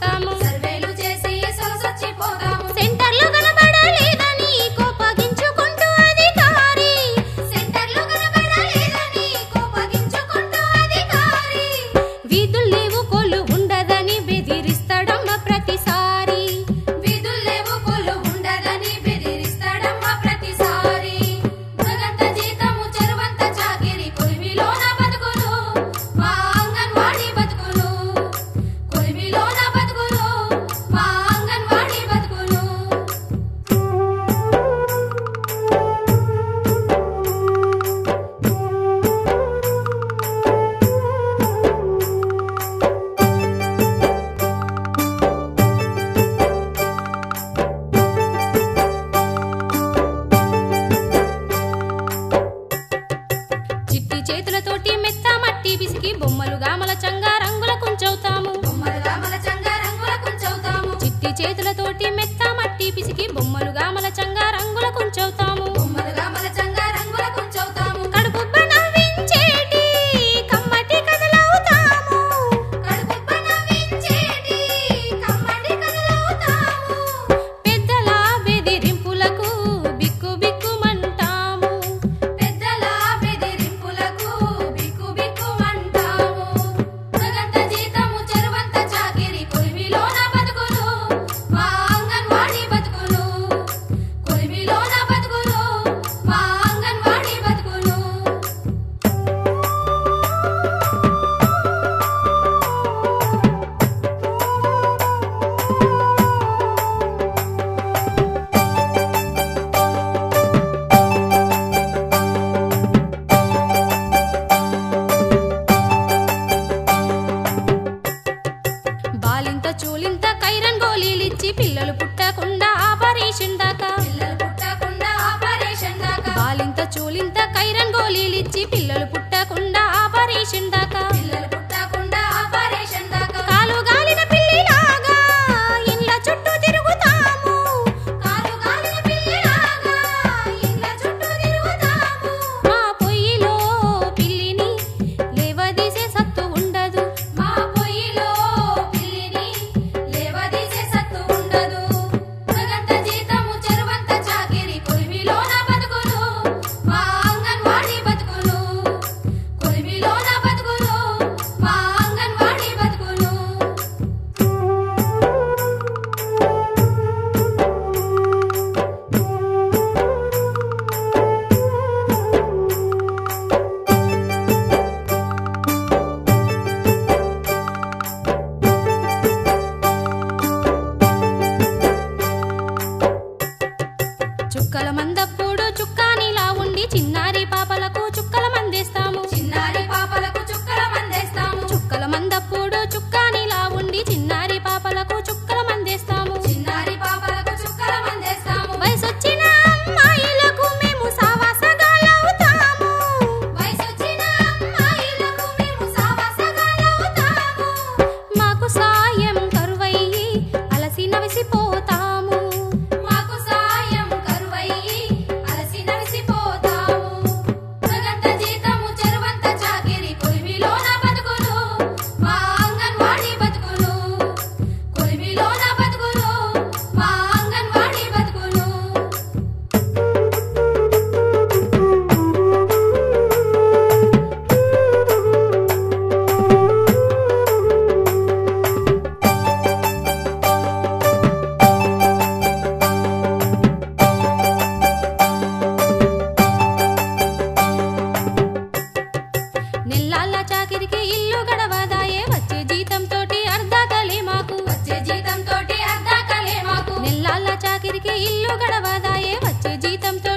estamos మట్టి మెత్త మట్టి పిసికి బొమ్మలుగా మలచంగా రంగుల కుంచవుతాము. చిట్టి చేతులతోటి మెత్త మట్టి పిసికి దాకా బాలింత तं